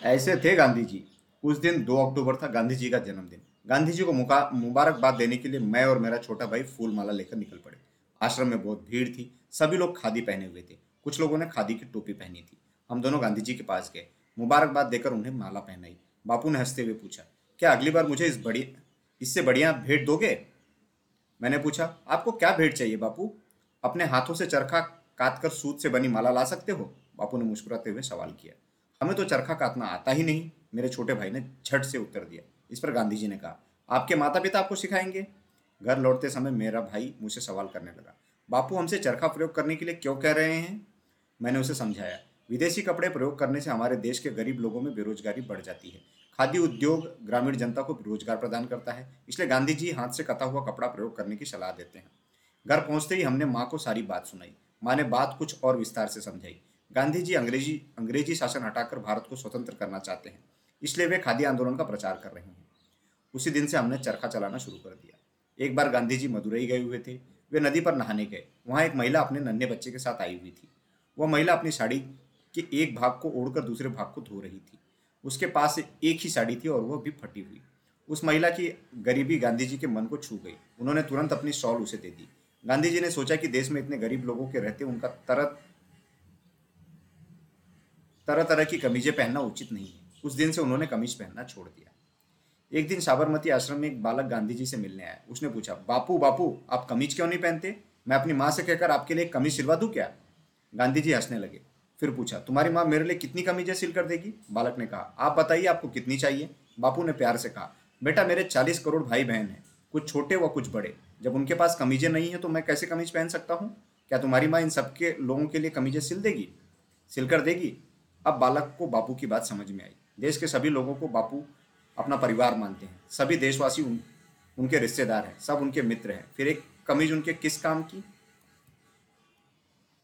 ऐसे थे गांधी जी उस दिन दो अक्टूबर था गांधी जी का जन्मदिन। गांधी जी को मुबारकबाद देने के लिए मैं और मेरा छोटा भाई फूल माला लेकर निकल पड़े। आश्रम में बहुत भीड़ थी, सभी लोग खादी पहने हुए थे। कुछ लोगों ने खादी की टोपी पहनी थी। हम दोनों गांधी जी के पास गए। मुबारकबाद देकर उन्हें माला पहनाई। बापू ने हँसते हुए पूछा, क्या अगली बार मुझे इस बड़ी इससे बढ़िया भेंट दोगे? मैंने पूछा, आपको क्या भेंट चाहिए बापू? अपने हाथों से चरखा काट कर सूत से बनी माला ला सकते हो? बापू ने मुस्कुराते हुए सवाल किया हमें तो चरखा काटना आता ही नहीं। मेरे छोटे भाई ने झट से उत्तर दिया। इस पर गांधी जी ने कहा, आपके माता पिता आपको सिखाएँगे? घर लौटते समय मेरा भाई मुझसे सवाल करने लगा, बापू, हमसे चरखा प्रयोग करने के लिए क्यों कह रहे हैं? मैंने उसे समझाया, विदेशी कपड़े प्रयोग करने से हमारे देश के गरीब लोगों में बेरोजगारी बढ़ जाती है। खादी उद्योग ग्रामीण जनता को रोज़गार प्रदान करता है, इसलिए गांधी जी हाथ से कटा हुआ कपड़ा प्रयोग करने की सलाह देते हैं। घर पहुँचते ही हमने माँ को सारी बात सुनाई। माँ ने बात कुछ और विस्तार से समझाई। गांधी जी अंग्रेज़ी अंग्रेज़ी शासन हटाकर भारत को स्वतंत्र करना चाहते हैं, इसलिए वे खादी आंदोलन का प्रचार कर रहे हैं। उसी दिन से हमने चरखा चलाना शुरू कर दिया। एक बार गांधी जी मदुरई गए हुए थे। वे नदी पर नहाने गए। वहाँ एक महिला अपने नन्हे बच्चे के साथ आई हुई थी। वह महिला अपनी साड़ी के एक भाग को ओढ़कर दूसरे भाग को धो रही थी। उसके पास एक ही साड़ी थी और वह भी फटी हुई। उस महिला की गरीबी गांधी जी के मन को छू गई। उन्होंने तुरंत अपनी शॉल उसे दे दी। गांधी जी ने सोचा कि देश में इतने गरीब लोगों के रहते उनका तरह तरह तरह की कमीजें पहनना उचित नहीं है। उस दिन से उन्होंने कमीज पहनना छोड़ दिया। एक दिन साबरमती आश्रम में एक बालक गांधी जी से मिलने आया। उसने पूछा, बापू बापू, आप कमीज क्यों नहीं पहनते? मैं अपनी माँ से कहकर आपके लिए कमीज सिलवा दूँ क्या? गांधी जी हंसने लगे। फिर पूछा, तुम्हारी माँ मेरे लिए कितनी कमीजें सिल कर देगी? बालक ने कहा, आप बताइए आपको कितनी चाहिए? बापू ने प्यार से कहा, बेटा, मेरे चालीस करोड़ भाई बहन हैं। कुछ छोटे व कुछ बड़े। जब उनके पास कमीजें नहीं है तो मैं कैसे कमीज पहन सकता हूँ? क्या तुम्हारी माँ इन सबके लोगों के लिए कमीजें सिल देगी? सिल कर देगी? अब बालक को बापू की बात समझ में आई। देश के सभी लोगों को बापू अपना परिवार मानते हैं। सभी देशवासी उन, उनके रिश्तेदार हैं सब उनके मित्र हैं। फिर एक कमीज उनके किस काम की?